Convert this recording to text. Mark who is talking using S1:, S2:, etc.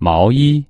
S1: 毛衣。